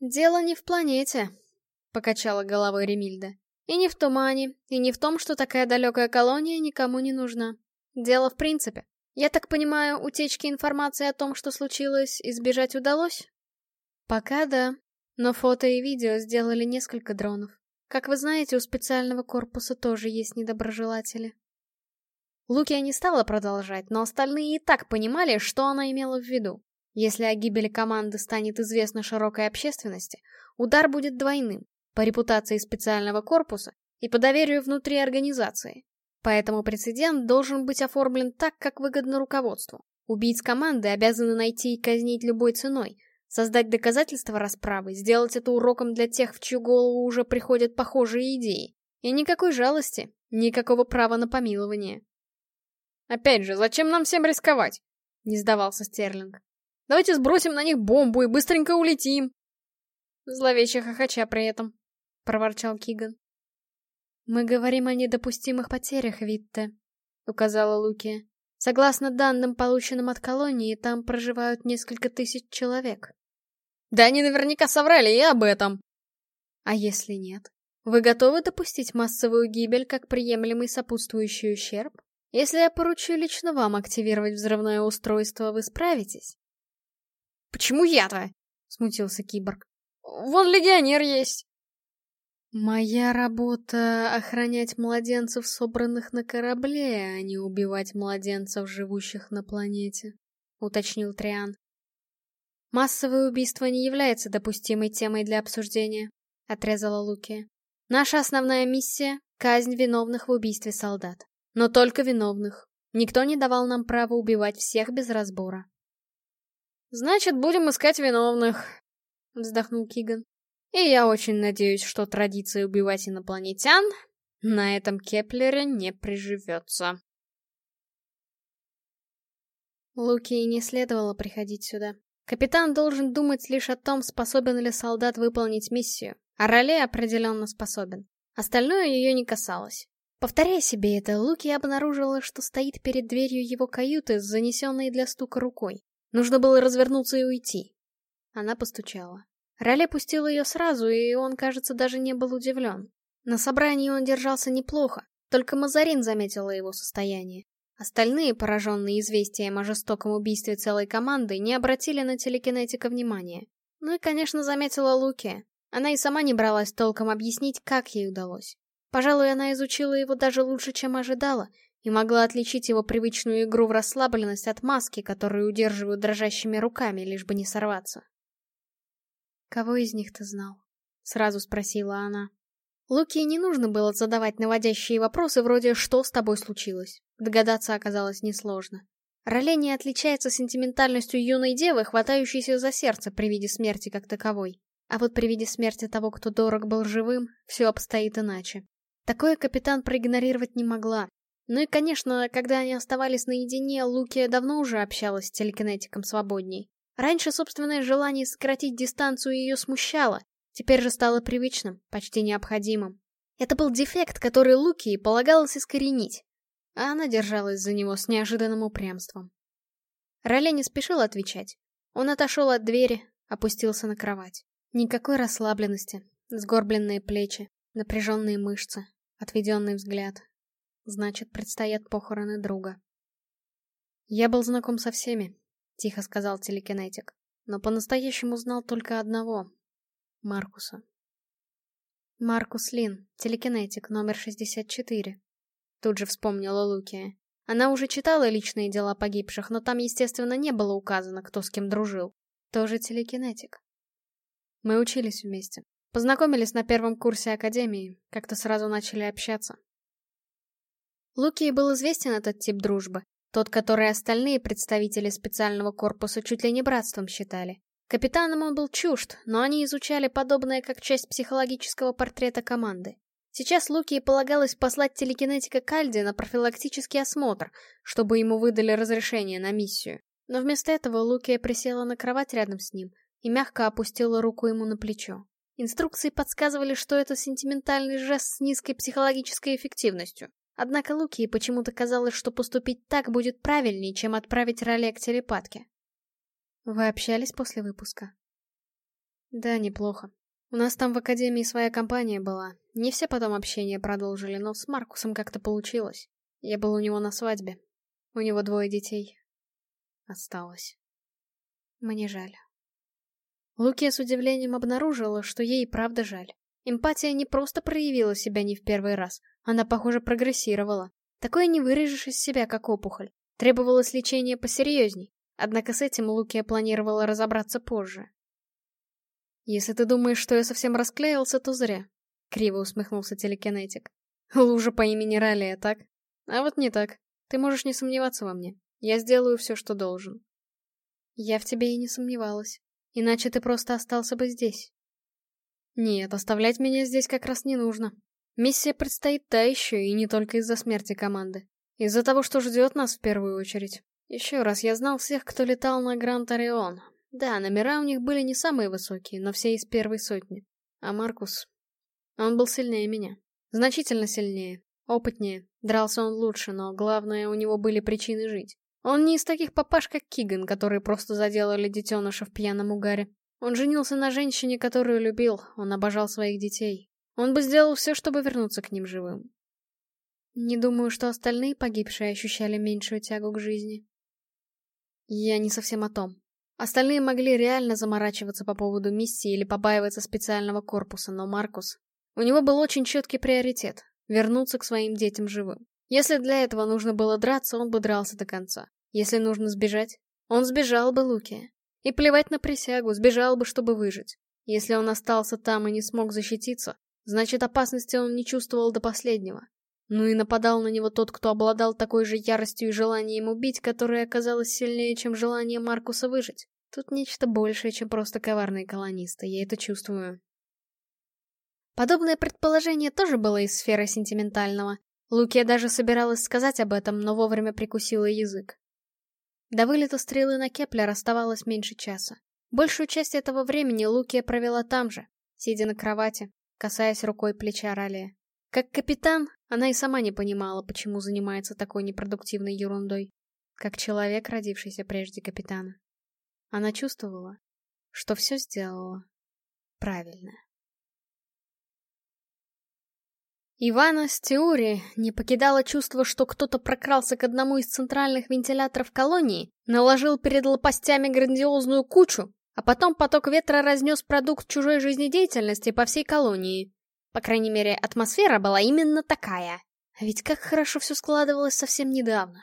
«Дело не в планете», — покачала головой Ремильда. И не в тумане, и не в том, что такая далекая колония никому не нужна. Дело в принципе. Я так понимаю, утечки информации о том, что случилось, избежать удалось? Пока да. Но фото и видео сделали несколько дронов. Как вы знаете, у специального корпуса тоже есть недоброжелатели. Лукия не стала продолжать, но остальные и так понимали, что она имела в виду. Если о гибели команды станет известно широкой общественности, удар будет двойным по репутации специального корпуса и по доверию внутри организации. Поэтому прецедент должен быть оформлен так, как выгодно руководству. Убийц команды обязаны найти и казнить любой ценой, создать доказательства расправы, сделать это уроком для тех, в чью голову уже приходят похожие идеи. И никакой жалости, никакого права на помилование. «Опять же, зачем нам всем рисковать?» — не сдавался Стерлинг. «Давайте сбросим на них бомбу и быстренько улетим!» Зловеще хохоча при этом. — проворчал Киган. «Мы говорим о недопустимых потерях, Витте», — указала Луки. «Согласно данным, полученным от колонии, там проживают несколько тысяч человек». «Да они наверняка соврали и об этом!» «А если нет? Вы готовы допустить массовую гибель как приемлемый сопутствующий ущерб? Если я поручу лично вам активировать взрывное устройство, вы справитесь?» «Почему я-то?» — смутился киборг. «Вон легионер есть!» «Моя работа — охранять младенцев, собранных на корабле, а не убивать младенцев, живущих на планете», — уточнил Триан. «Массовое убийство не является допустимой темой для обсуждения», — отрезала Луки. «Наша основная миссия — казнь виновных в убийстве солдат. Но только виновных. Никто не давал нам права убивать всех без разбора». «Значит, будем искать виновных», — вздохнул Киган. И я очень надеюсь, что традиция убивать инопланетян на этом Кеплере не приживется. Лукии не следовало приходить сюда. Капитан должен думать лишь о том, способен ли солдат выполнить миссию, а Роле определенно способен. Остальное ее не касалось. Повторяя себе это, Луки обнаружила, что стоит перед дверью его каюты с занесенной для стука рукой. Нужно было развернуться и уйти. Она постучала. Ралли пустил ее сразу, и он, кажется, даже не был удивлен. На собрании он держался неплохо, только Мазарин заметила его состояние. Остальные, пораженные известием о жестоком убийстве целой команды, не обратили на телекинетика внимания. Ну и, конечно, заметила Луки. Она и сама не бралась толком объяснить, как ей удалось. Пожалуй, она изучила его даже лучше, чем ожидала, и могла отличить его привычную игру в расслабленность от маски, которую удерживают дрожащими руками, лишь бы не сорваться. «Кого из них ты знал?» — сразу спросила она. Луки не нужно было задавать наводящие вопросы вроде «что с тобой случилось?». Догадаться оказалось несложно. Роле не отличается сентиментальностью юной девы, хватающейся за сердце при виде смерти как таковой. А вот при виде смерти того, кто дорог был живым, все обстоит иначе. Такое капитан проигнорировать не могла. Ну и, конечно, когда они оставались наедине, Луки давно уже общалась с телекинетиком свободней. Раньше собственное желание сократить дистанцию ее смущало, теперь же стало привычным, почти необходимым. Это был дефект, который Луки полагалось искоренить, а она держалась за него с неожиданным упрямством. Роле не спешил отвечать. Он отошел от двери, опустился на кровать. Никакой расслабленности, сгорбленные плечи, напряженные мышцы, отведенный взгляд. Значит, предстоят похороны друга. Я был знаком со всеми, тихо сказал телекинетик. Но по-настоящему знал только одного — Маркуса. Маркус Лин, телекинетик, номер 64. Тут же вспомнила Лукия. Она уже читала личные дела погибших, но там, естественно, не было указано, кто с кем дружил. Тоже телекинетик. Мы учились вместе. Познакомились на первом курсе академии, как-то сразу начали общаться. Лукии был известен этот тип дружбы, тот, который остальные представители специального корпуса чуть ли не братством считали. Капитаном он был чужд, но они изучали подобное как часть психологического портрета команды. Сейчас Луки полагалось послать телекинетика Кальди на профилактический осмотр, чтобы ему выдали разрешение на миссию. Но вместо этого Лукия присела на кровать рядом с ним и мягко опустила руку ему на плечо. Инструкции подсказывали, что это сентиментальный жест с низкой психологической эффективностью. Однако Лукии почему-то казалось, что поступить так будет правильнее, чем отправить Роле к телепатке. Вы общались после выпуска? Да, неплохо. У нас там в Академии своя компания была. Не все потом общение продолжили, но с Маркусом как-то получилось. Я был у него на свадьбе. У него двое детей. Осталось. Мне жаль. Лукия с удивлением обнаружила, что ей правда жаль. Эмпатия не просто проявила себя не в первый раз, она, похоже, прогрессировала. Такое не вырежешь из себя, как опухоль. Требовалось лечение посерьезней. Однако с этим Лукия планировала разобраться позже. «Если ты думаешь, что я совсем расклеился, то зря», — криво усмехнулся телекинетик. «Лужа по имени Ралия, так? А вот не так. Ты можешь не сомневаться во мне. Я сделаю все, что должен». «Я в тебе и не сомневалась. Иначе ты просто остался бы здесь». «Нет, оставлять меня здесь как раз не нужно. Миссия предстоит та еще, и не только из-за смерти команды. Из-за того, что ждет нас в первую очередь. Еще раз, я знал всех, кто летал на Гранд Орион, да, номера у них были не самые высокие, но все из первой сотни. А Маркус... Он был сильнее меня. Значительно сильнее. Опытнее. Дрался он лучше, но главное, у него были причины жить. Он не из таких папаш, как Киган, которые просто заделали детеныша в пьяном угаре. Он женился на женщине, которую любил, он обожал своих детей. Он бы сделал все, чтобы вернуться к ним живым. Не думаю, что остальные погибшие ощущали меньшую тягу к жизни. Я не совсем о том. Остальные могли реально заморачиваться по поводу миссии или побаиваться специального корпуса, но Маркус... У него был очень четкий приоритет — вернуться к своим детям живым. Если для этого нужно было драться, он бы дрался до конца. Если нужно сбежать, он сбежал бы Лукия. И плевать на присягу, сбежал бы, чтобы выжить. Если он остался там и не смог защититься, значит опасности он не чувствовал до последнего. Ну и нападал на него тот, кто обладал такой же яростью и желанием убить, которое оказалось сильнее, чем желание Маркуса выжить. Тут нечто большее, чем просто коварные колонисты, я это чувствую. Подобное предположение тоже было из сферы сентиментального. Лукия даже собиралась сказать об этом, но вовремя прикусила язык. До вылета стрелы на Кеплер оставалось меньше часа. Большую часть этого времени Лукия провела там же, сидя на кровати, касаясь рукой плеча Ралия. Как капитан, она и сама не понимала, почему занимается такой непродуктивной ерундой. Как человек, родившийся прежде капитана. Она чувствовала, что все сделала правильно. Ивана с теории не покидало чувство, что кто-то прокрался к одному из центральных вентиляторов колонии, наложил перед лопастями грандиозную кучу, а потом поток ветра разнес продукт чужой жизнедеятельности по всей колонии. По крайней мере, атмосфера была именно такая. Ведь как хорошо все складывалось совсем недавно.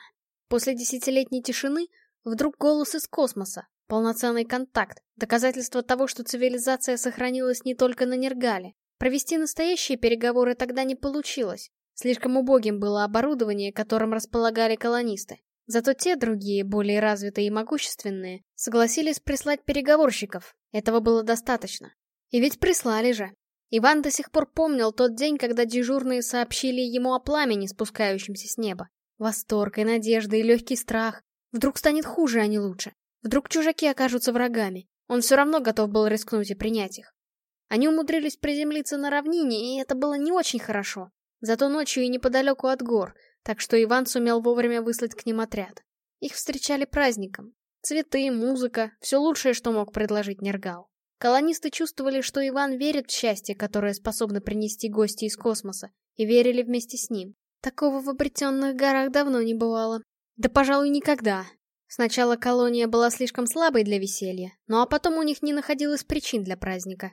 После десятилетней тишины вдруг голос из космоса, полноценный контакт, доказательство того, что цивилизация сохранилась не только на Нергале. Провести настоящие переговоры тогда не получилось. Слишком убогим было оборудование, которым располагали колонисты. Зато те другие, более развитые и могущественные, согласились прислать переговорщиков. Этого было достаточно. И ведь прислали же. Иван до сих пор помнил тот день, когда дежурные сообщили ему о пламени, спускающемся с неба. Восторг и надежда и легкий страх. Вдруг станет хуже, а не лучше. Вдруг чужаки окажутся врагами. Он все равно готов был рискнуть и принять их. Они умудрились приземлиться на равнине, и это было не очень хорошо. Зато ночью и неподалеку от гор, так что Иван сумел вовремя выслать к ним отряд. Их встречали праздником. Цветы, музыка, все лучшее, что мог предложить Нергал. Колонисты чувствовали, что Иван верит в счастье, которое способно принести гости из космоса, и верили вместе с ним. Такого в обретенных горах давно не бывало. Да, пожалуй, никогда. Сначала колония была слишком слабой для веселья, ну а потом у них не находилось причин для праздника.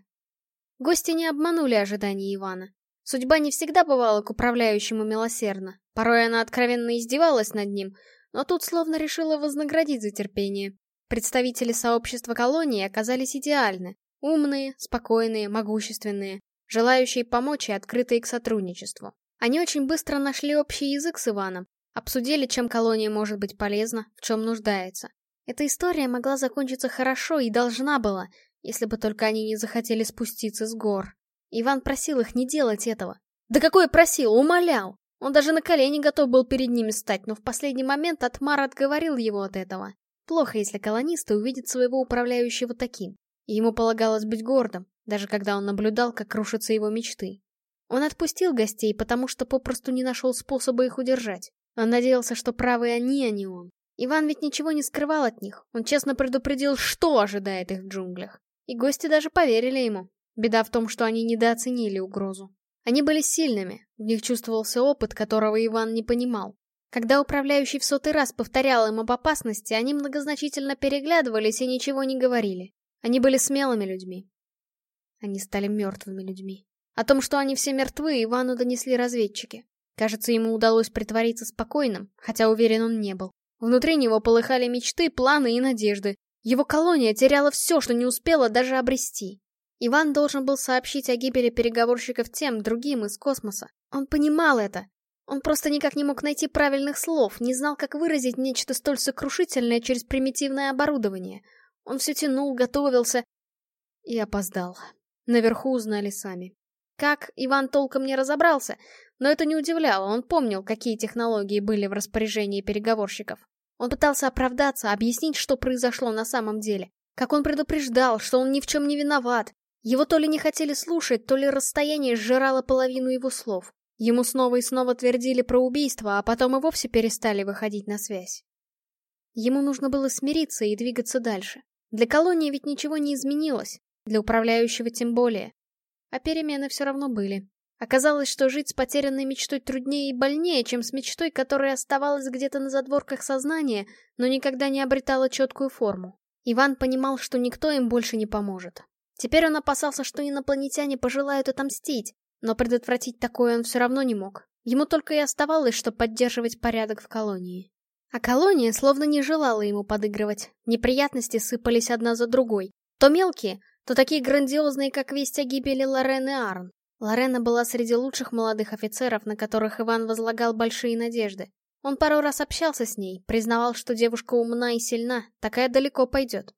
Гости не обманули ожидания Ивана. Судьба не всегда бывала к управляющему милосердна. Порой она откровенно издевалась над ним, но тут словно решила вознаградить за терпение. Представители сообщества колонии оказались идеальны. Умные, спокойные, могущественные, желающие помочь и открытые к сотрудничеству. Они очень быстро нашли общий язык с Иваном, обсудили, чем колония может быть полезна, в чем нуждается. Эта история могла закончиться хорошо и должна была, если бы только они не захотели спуститься с гор. Иван просил их не делать этого. Да какой просил, умолял! Он даже на колени готов был перед ними стать, но в последний момент Атмар отговорил его от этого. Плохо, если колонисты увидят своего управляющего таким. И ему полагалось быть гордым, даже когда он наблюдал, как рушатся его мечты. Он отпустил гостей, потому что попросту не нашел способа их удержать. Он надеялся, что правы они, а не он. Иван ведь ничего не скрывал от них. Он честно предупредил, что ожидает их в джунглях. И гости даже поверили ему. Беда в том, что они недооценили угрозу. Они были сильными, в них чувствовался опыт, которого Иван не понимал. Когда управляющий в сотый раз повторял им об опасности, они многозначительно переглядывались и ничего не говорили. Они были смелыми людьми. Они стали мертвыми людьми. О том, что они все мертвы, Ивану донесли разведчики. Кажется, ему удалось притвориться спокойным, хотя уверен он не был. Внутри него полыхали мечты, планы и надежды. Его колония теряла все, что не успела даже обрести. Иван должен был сообщить о гибели переговорщиков тем, другим из космоса. Он понимал это. Он просто никак не мог найти правильных слов, не знал, как выразить нечто столь сокрушительное через примитивное оборудование. Он все тянул, готовился и опоздал. Наверху узнали сами. Как, Иван толком не разобрался, но это не удивляло, он помнил, какие технологии были в распоряжении переговорщиков. Он пытался оправдаться, объяснить, что произошло на самом деле. Как он предупреждал, что он ни в чем не виноват. Его то ли не хотели слушать, то ли расстояние сжирало половину его слов. Ему снова и снова твердили про убийство, а потом и вовсе перестали выходить на связь. Ему нужно было смириться и двигаться дальше. Для колонии ведь ничего не изменилось, для управляющего тем более. А перемены все равно были. Оказалось, что жить с потерянной мечтой труднее и больнее, чем с мечтой, которая оставалась где-то на задворках сознания, но никогда не обретала четкую форму. Иван понимал, что никто им больше не поможет. Теперь он опасался, что инопланетяне пожелают отомстить, но предотвратить такое он все равно не мог. Ему только и оставалось, что поддерживать порядок в колонии. А колония словно не желала ему подыгрывать. Неприятности сыпались одна за другой. То мелкие, то такие грандиозные, как весть о гибели Лорены Арн. Лорена была среди лучших молодых офицеров, на которых Иван возлагал большие надежды. Он пару раз общался с ней, признавал, что девушка умна и сильна, такая далеко пойдет.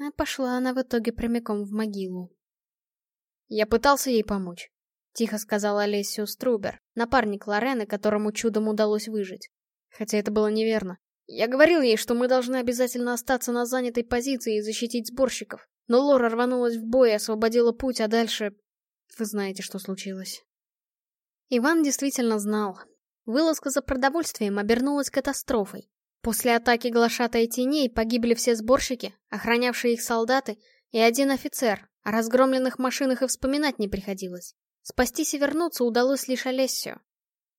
А пошла она в итоге прямиком в могилу. «Я пытался ей помочь», — тихо сказала Олесио Струбер, напарник Лорены, которому чудом удалось выжить. Хотя это было неверно. Я говорил ей, что мы должны обязательно остаться на занятой позиции и защитить сборщиков. Но Лора рванулась в бой и освободила путь, а дальше... Вы знаете, что случилось. Иван действительно знал. Вылазка за продовольствием обернулась катастрофой. После атаки глашатой теней погибли все сборщики, охранявшие их солдаты, и один офицер, о разгромленных машинах и вспоминать не приходилось. Спастись и вернуться удалось лишь Олесю.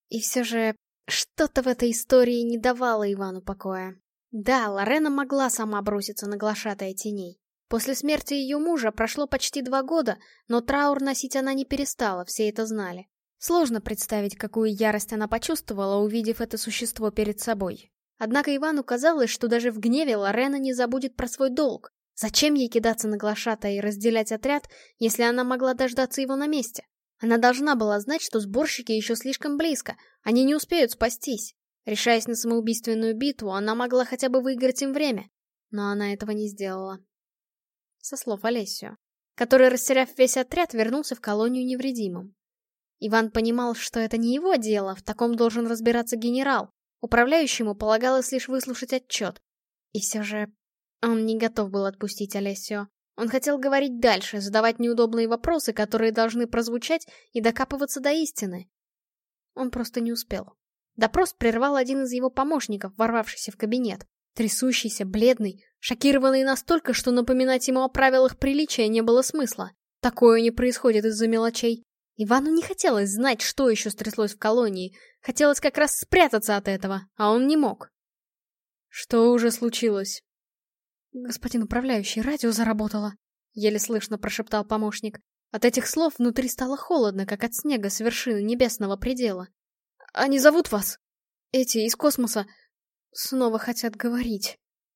И все же, что-то в этой истории не давало Ивану покоя. Да, Лорена могла сама броситься на глашатая теней. После смерти ее мужа прошло почти два года, но траур носить она не перестала, все это знали. Сложно представить, какую ярость она почувствовала, увидев это существо перед собой. Однако Ивану казалось, что даже в гневе Лорена не забудет про свой долг. Зачем ей кидаться на глашата и разделять отряд, если она могла дождаться его на месте? Она должна была знать, что сборщики еще слишком близко, они не успеют спастись. Решаясь на самоубийственную битву, она могла хотя бы выиграть им время. Но она этого не сделала. Со слов Олесио, который, растеряв весь отряд, вернулся в колонию невредимым. Иван понимал, что это не его дело, в таком должен разбираться генерал, Управляющему полагалось лишь выслушать отчет. И все же он не готов был отпустить Олесио. Он хотел говорить дальше, задавать неудобные вопросы, которые должны прозвучать, и докапываться до истины. Он просто не успел. Допрос прервал один из его помощников, ворвавшийся в кабинет. Трясущийся, бледный, шокированный настолько, что напоминать ему о правилах приличия не было смысла. Такое не происходит из-за мелочей. Ивану не хотелось знать, что еще стряслось в колонии. Хотелось как раз спрятаться от этого, а он не мог. Что уже случилось? Господин управляющий, радио заработало. Еле слышно прошептал помощник. От этих слов внутри стало холодно, как от снега с вершины небесного предела. «Они зовут вас! Эти из космоса снова хотят говорить!»